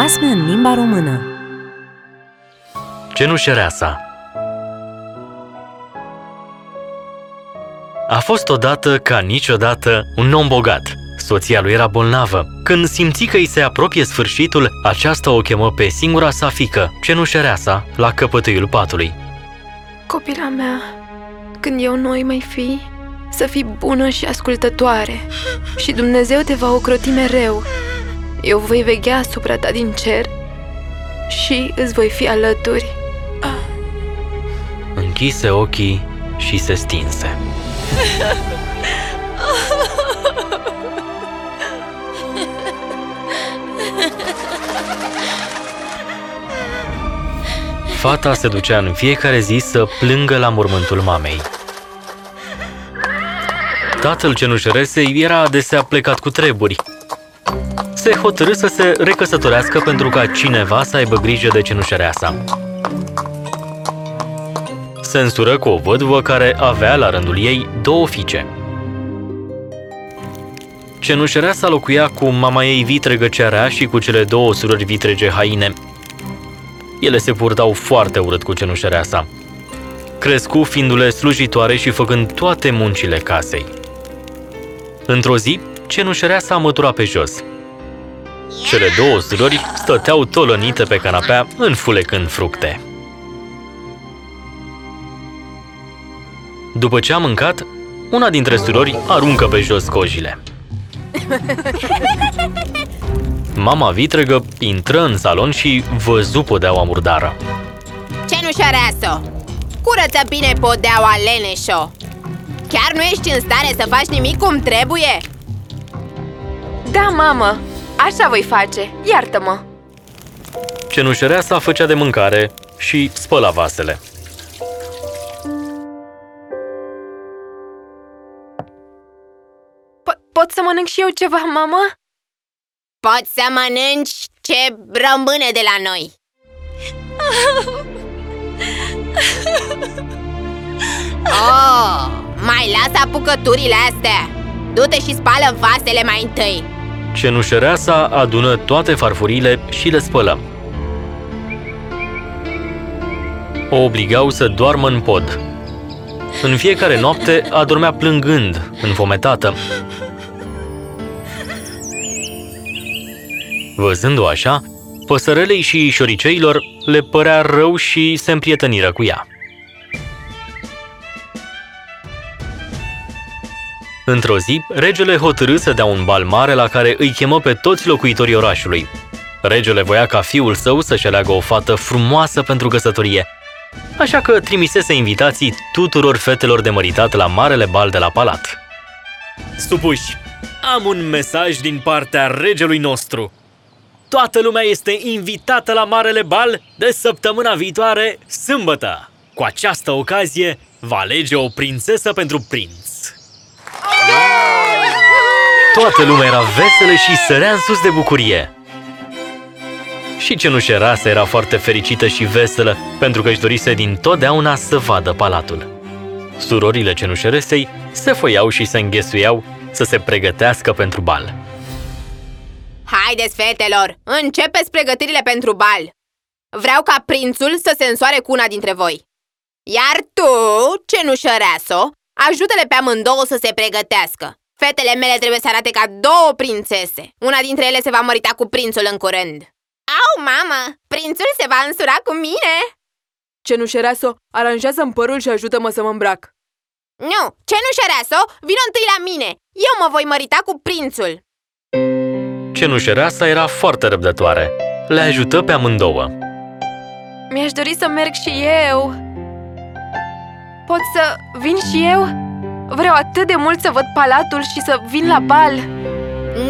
Basme în limba română Cenușăreasa A fost odată, ca niciodată, un om bogat. Soția lui era bolnavă. Când simți că îi se apropie sfârșitul, aceasta o chemă pe singura sa fică, cenușăreasa, la căpătâiul patului. Copila mea, când eu noi mai fi, să fii bună și ascultătoare și Dumnezeu te va ocroti mereu. Eu voi veghea asupra ta din cer și îți voi fi alături. Închise ochii și se stinse. Fata se ducea în fiecare zi să plângă la mormântul mamei. Tatăl cenușăresei era adesea plecat cu treburi. Se hotărâ să se recăsătorească pentru ca cineva să aibă grijă de cenușăreasa. Se însură cu o văduvă care avea la rândul ei două fiice. Cenușăreasa locuia cu mama ei vitregă cearea și cu cele două surori vitrege haine. Ele se purtau foarte urât cu cenușăreasa. Crescu fiindu-le slujitoare și făcând toate muncile casei. Într-o zi, cenușăreasa a măturat pe jos. Cele două surori stăteau tolănite pe canapea, înfulecând fructe. După ce a mâncat, una dintre surori aruncă pe jos cojile. Mama vitregă intră în salon și văzu podeaua murdară. Cenușăreasă! Curăță bine podeaua, leneșo! Chiar nu ești în stare să faci nimic cum trebuie? Da, mamă, așa voi face, iartă-mă! Cenușăreasa făcea de mâncare și spăla vasele. Po- pot să mănânc și eu ceva, mamă? Poți să mănânci ce rămâne de la noi Oh, mai lasă apucăturile astea Du-te și spală vasele mai întâi Cenușăreasa adună toate farfurile și le spălă. O obligau să doarmă în pod. În fiecare noapte adormea plângând, înfometată. Văzând-o așa, păsărelei și șoriceilor le părea rău și se împrieteniră cu ea. Într-o zi, regele hotărâ să dea un bal mare la care îi chemă pe toți locuitorii orașului. Regele voia ca fiul său să-și aleagă o fată frumoasă pentru căsătorie, așa că trimisese invitații tuturor fetelor de măritat la marele bal de la palat. Supuși, am un mesaj din partea regelui nostru. Toată lumea este invitată la marele bal de săptămâna viitoare, sâmbătă. Cu această ocazie, va alege o prințesă pentru prinț. Toată lumea era veselă și sărea în sus de bucurie. Și cenușerasa era foarte fericită și veselă pentru că își dorise din totdeauna să vadă palatul. Surorile cenușeresei se foiau și se înghesuiau să se pregătească pentru bal. Haideți, fetelor, începeți pregătirile pentru bal Vreau ca prințul să se însoare cu una dintre voi Iar tu, cenușăreaso, ajută-le pe amândouă să se pregătească Fetele mele trebuie să arate ca două prințese Una dintre ele se va mărita cu prințul în curând Au, mamă, prințul se va însura cu mine Cenușereaso, aranjează-mi părul și ajută-mă să mă îmbrac. Nu, cenușăreaso, vină întâi la mine Eu mă voi mărita cu prințul Cenușereasa era foarte răbdătoare. Le ajută pe amândouă. Mi-aș dori să merg și eu. Pot să vin și eu? Vreau atât de mult să văd palatul și să vin la bal.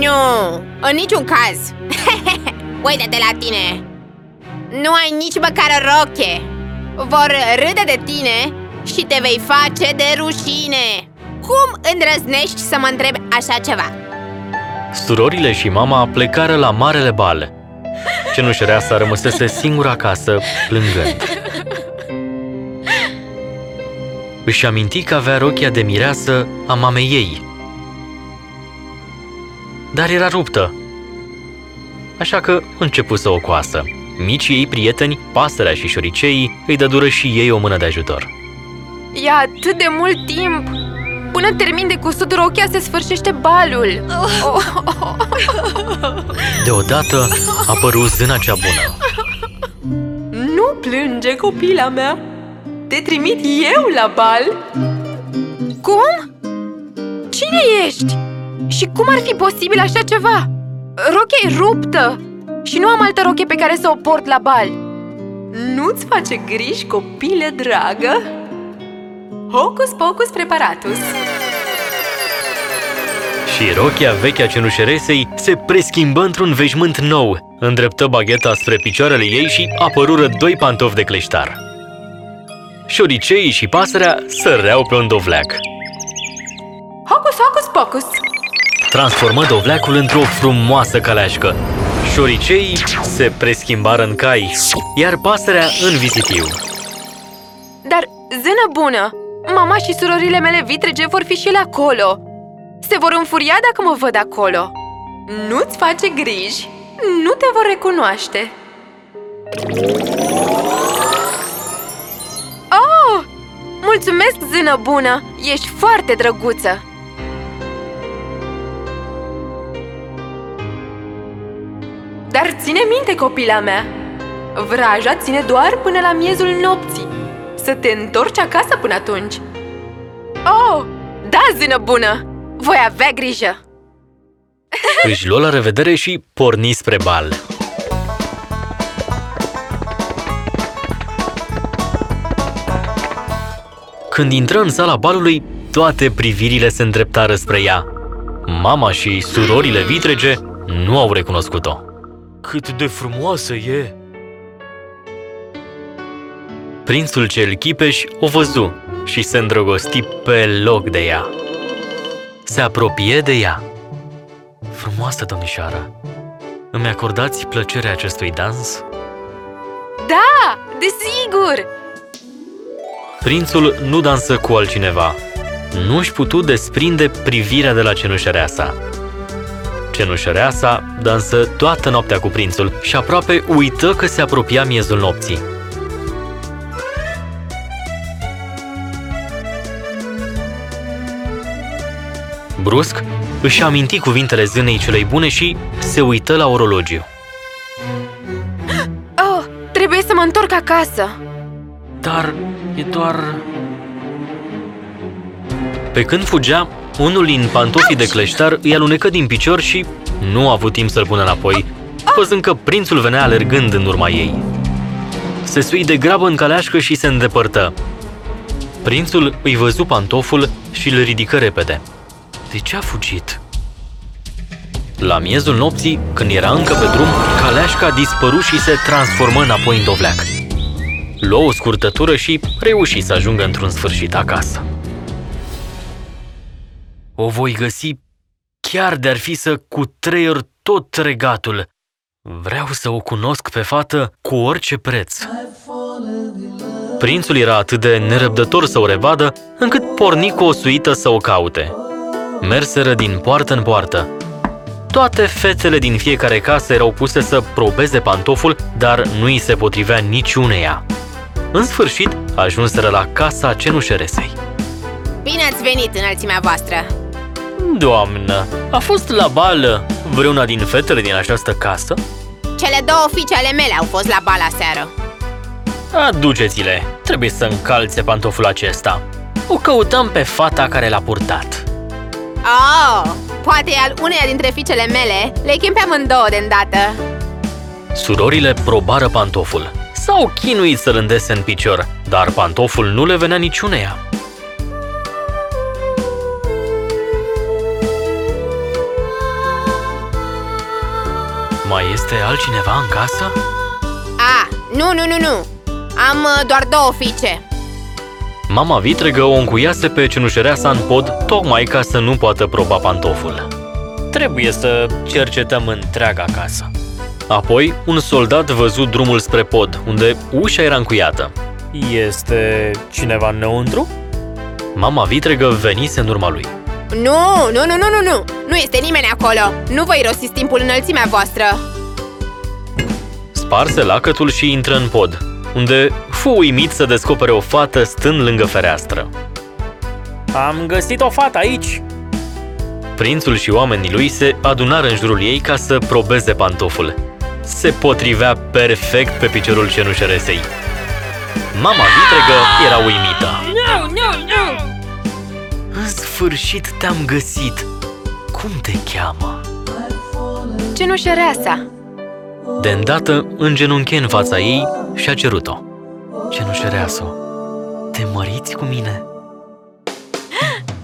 Nu, în niciun caz Uită-te la tine Nu ai nici măcar roche Vor râde de tine și te vei face de rușine Cum îndrăznești să mă întrebi așa ceva? Surorile și mama plecară la marele bal. Cenușereasa rămăsese singură acasă, plângând. Își aminti că avea rochia de mireasă a mamei ei. Dar era ruptă. așa că începu să o coasă. Micii ei prieteni, pasărea și șoriceii, îi dădură și ei o mână de ajutor. E atât de mult timp! Până termin de cusut rochia se sfârșește balul! Oh. Deodată apăru zâna cea bună. Nu plânge, copila mea! Te trimit eu la bal! Cum? Cine ești? Și cum ar fi posibil așa ceva? Rochia e ruptă și nu am altă roche pe care să o port la bal Nu-ți face griji, copile dragă? Hocus pocus preparatus Și rochia veche a cenușeresei se preschimbă într-un veșmânt nou, îndreptă bagheta spre picioarele ei și apărură doi pantofi de cleștar. Șoriceii și pasărea săreau pe un dovleac. Hocus hocus pocus Transformă dovleacul într-o frumoasă caleașcă. Șoriceii se preschimbară în cai, iar pasărea în vizitiu. Dar, zână bună, mama și surorile mele vitrege vor fi și ele acolo Se vor înfuria dacă mă văd acolo Nu-ți face griji, nu te vor recunoaște mulțumesc, zână bună, ești foarte drăguță Dar ține minte, copila mea! Vraja ține doar până la miezul nopții. Să te întorci acasă până atunci. Oh, da, zână bună! Voi avea grijă! Își luă la revedere și porni spre bal. Când intră în sala balului, toate privirile se îndreptară spre ea. Mama și surorile vitrege nu au recunoscut-o. Cât de frumoasă e! Prințul cel chipeș o văzu și se îndrăgosti pe loc de ea. Se apropie de ea. Frumoasă domnișoară, îmi acordați plăcerea acestui dans? Da, desigur! Prințul nu dansă cu altcineva. Nu își putu desprinde privirea de la cenușăreasa. Cenușăreasa dansă toată noaptea cu prințul și aproape uită că se apropia miezul nopții. Brusc, își aminti cuvintele zânei celei bune și se uită la orologiu. Oh, trebuie să mă întorc acasă! Dar e doar... Pe când fugea, unul din pantofii de cleștar îi alunecă din picior și nu a avut timp să-l pună înapoi, văzând că prințul venea alergând în urma ei. Se sui de grabă în caleașcă și se îndepărtă. Prințul îi văzu pantoful și îl ridică repede. De ce a fugit? La miezul nopții, când era încă pe drum, caleașca dispăru și se transformă înapoi în dovleac. Luă o scurtătură și reuși să ajungă într-un sfârșit acasă. O voi găsi chiar de-ar fi să cutreier tot regatul. Vreau să o cunosc pe fată cu orice preț. Prințul era atât de nerăbdător să o revadă, încât porni cu o suită să o caute. Merseră din poartă în poartă. Toate fețele din fiecare casă erau puse să probeze pantoful, dar nu îi se potrivea niciuneia. În sfârșit, ajunseră la casa cenușeresei. Bine ați venit, înălțimea voastră! Doamnă, a fost la bal vreuna din fetele din această casă? Cele două fiice ale mele au fost la bal aseară. Aduceți-le, trebuie să încalțe pantoful acesta. O căutăm pe fata care l-a purtat. Oh, poate e al uneia dintre fiicele mele. Le chem pe amândouă de îndată. Surorile probară pantoful. S-au chinuit să-l îndese în picior, dar pantoful nu le venea niciuneia. Mai este altcineva în casă? A, nu, nu, nu, nu. Am uh, doar două fiice. Mama vitregă o încuiase pe cenușăreasa în pod tocmai ca să nu poată proba pantoful. Trebuie să cercetăm întreaga casă. Apoi, un soldat văzut drumul spre pod, unde ușa era încuiată. Este cineva înăuntru? Mama vitregă venise în urma lui. Nu, nu, nu, nu, nu, nu! Nu este nimeni acolo! Nu vă irosiți timpul înălțimea voastră! sparse lacătul și intră în pod, unde fu uimit să descopere o fată stând lângă fereastră. Am găsit o fată aici. Prințul și oamenii lui se adunară în jurul ei ca să probeze pantoful. Se potrivea perfect pe piciorul cenușeresei. Mama vitregă era uimită. Nu, nu, nu! În sfârșit te-am găsit! Cum te cheamă? Cenușăreasa! De îndată îngenunche în fața ei și a cerut-o. Cenușereasă, te măriți cu mine?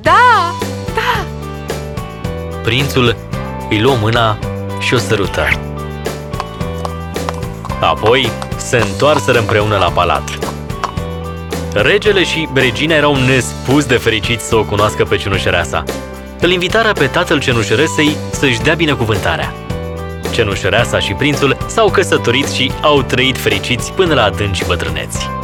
Da! Prințul îi luă mâna și o sărută. Apoi se întoarseră împreună la palat. Regele și regina erau nespus de fericiți să o cunoască pe cenușăreasa. Îl invitară pe tatăl cenușăresei să-și dea binecuvântarea. Cenușăreasa și prințul s-au căsătorit și au trăit fericiți până la adânci bătrâneți.